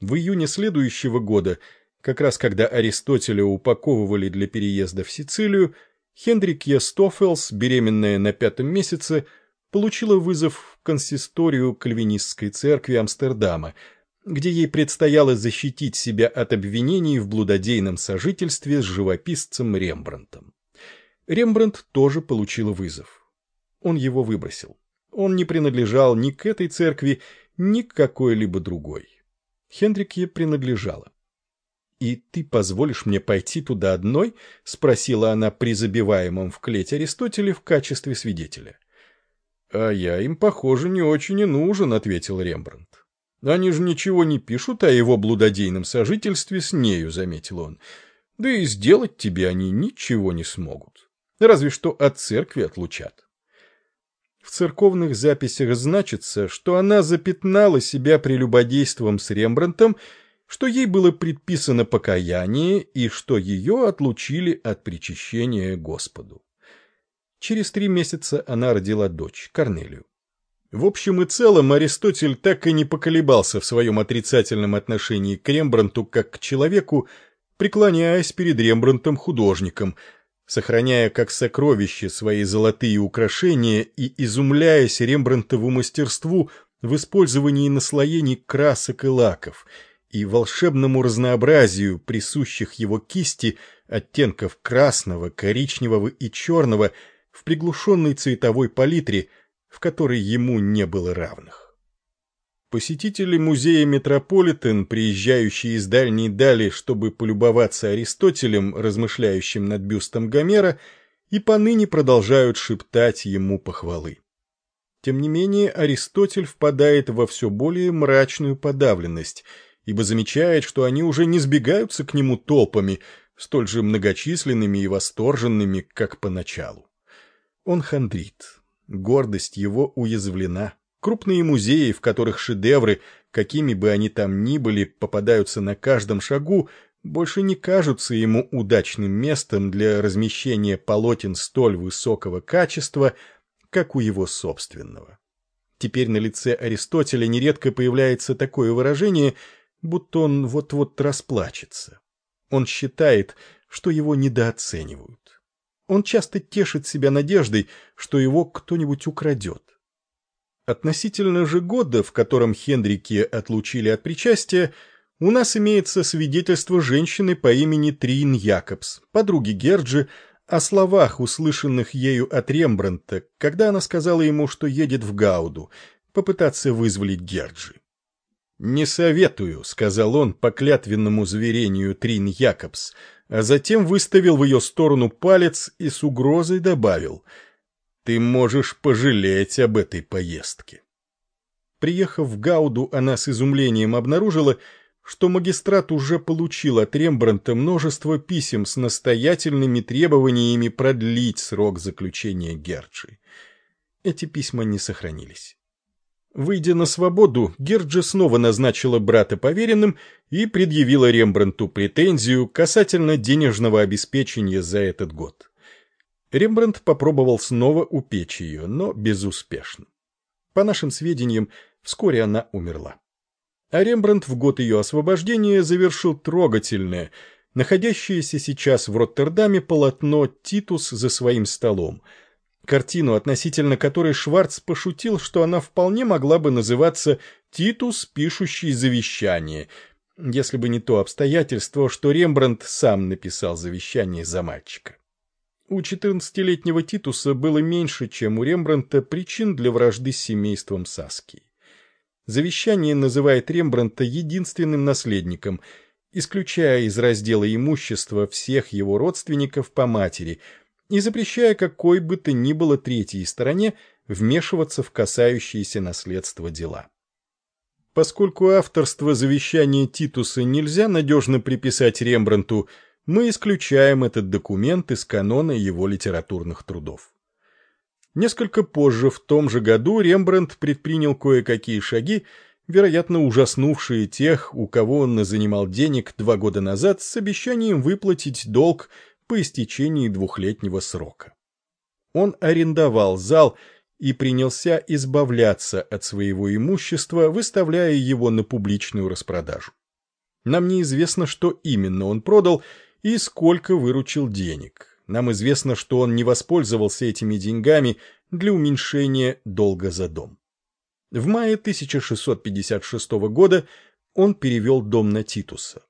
В июне следующего года, как раз когда Аристотеля упаковывали для переезда в Сицилию, Хендрикья Стофелс, беременная на пятом месяце, получила вызов в консисторию Кальвинистской церкви Амстердама, где ей предстояло защитить себя от обвинений в блудодейном сожительстве с живописцем Рембрандтом. Рембрандт тоже получил вызов. Он его выбросил. Он не принадлежал ни к этой церкви, ни к какой-либо другой. Хендрикье принадлежала. «И ты позволишь мне пойти туда одной?» — спросила она при забиваемом в клеть Аристотеле в качестве свидетеля. «А я им, похоже, не очень и нужен», — ответил Рембрандт. «Они же ничего не пишут о его блудодейном сожительстве с нею», — заметил он. «Да и сделать тебе они ничего не смогут. Разве что от церкви отлучат». В церковных записях значится, что она запятнала себя прелюбодейством с Рембрандтом, что ей было предписано покаяние и что ее отлучили от причащения Господу. Через три месяца она родила дочь, Корнелию. В общем и целом Аристотель так и не поколебался в своем отрицательном отношении к Рембрандту как к человеку, преклоняясь перед Рембрандтом художником, сохраняя как сокровище свои золотые украшения и изумляясь Рембрандтову мастерству в использовании наслоений красок и лаков и волшебному разнообразию присущих его кисти оттенков красного, коричневого и черного – в приглушенной цветовой палитре, в которой ему не было равных. Посетители музея Метрополитен, приезжающие из дальней дали, чтобы полюбоваться Аристотелем, размышляющим над бюстом Гомера, и поныне продолжают шептать ему похвалы. Тем не менее, Аристотель впадает во все более мрачную подавленность, ибо замечает, что они уже не сбегаются к нему толпами, столь же многочисленными и восторженными, как поначалу. Он хандрит. Гордость его уязвлена. Крупные музеи, в которых шедевры, какими бы они там ни были, попадаются на каждом шагу, больше не кажутся ему удачным местом для размещения полотен столь высокого качества, как у его собственного. Теперь на лице Аристотеля нередко появляется такое выражение, будто он вот-вот расплачется. Он считает, что его недооценивают. Он часто тешит себя надеждой, что его кто-нибудь украдет. Относительно же года, в котором Хенрике отлучили от причастия, у нас имеется свидетельство женщины по имени Трин Якобс, подруги Герджи, о словах, услышанных ею от Рембрандта, когда она сказала ему, что едет в Гауду, попытаться вызволить Герджи. «Не советую», — сказал он по клятвенному заверению Трин Якобс, а затем выставил в ее сторону палец и с угрозой добавил «Ты можешь пожалеть об этой поездке». Приехав в Гауду, она с изумлением обнаружила, что магистрат уже получил от Рембрандта множество писем с настоятельными требованиями продлить срок заключения Герджи. Эти письма не сохранились. Выйдя на свободу, Герджи снова назначила брата поверенным и предъявила Рембрандту претензию касательно денежного обеспечения за этот год. Рембрандт попробовал снова упечь ее, но безуспешно. По нашим сведениям, вскоре она умерла. А Рембрандт в год ее освобождения завершил трогательное, находящееся сейчас в Роттердаме полотно «Титус за своим столом», картину, относительно которой Шварц пошутил, что она вполне могла бы называться «Титус, пишущий завещание», если бы не то обстоятельство, что Рембрандт сам написал завещание за мальчика. У 14-летнего Титуса было меньше, чем у Рембрандта, причин для вражды с семейством Саски. Завещание называет Рембрандта единственным наследником, исключая из раздела имущества всех его родственников по матери – и запрещая какой бы то ни было третьей стороне вмешиваться в касающиеся наследства дела. Поскольку авторство завещания Титуса нельзя надежно приписать Рембрандту, мы исключаем этот документ из канона его литературных трудов. Несколько позже, в том же году, Рембрандт предпринял кое-какие шаги, вероятно, ужаснувшие тех, у кого он занимал денег два года назад с обещанием выплатить долг по истечении двухлетнего срока. Он арендовал зал и принялся избавляться от своего имущества, выставляя его на публичную распродажу. Нам неизвестно, что именно он продал и сколько выручил денег. Нам известно, что он не воспользовался этими деньгами для уменьшения долга за дом. В мае 1656 года он перевел дом на Титуса.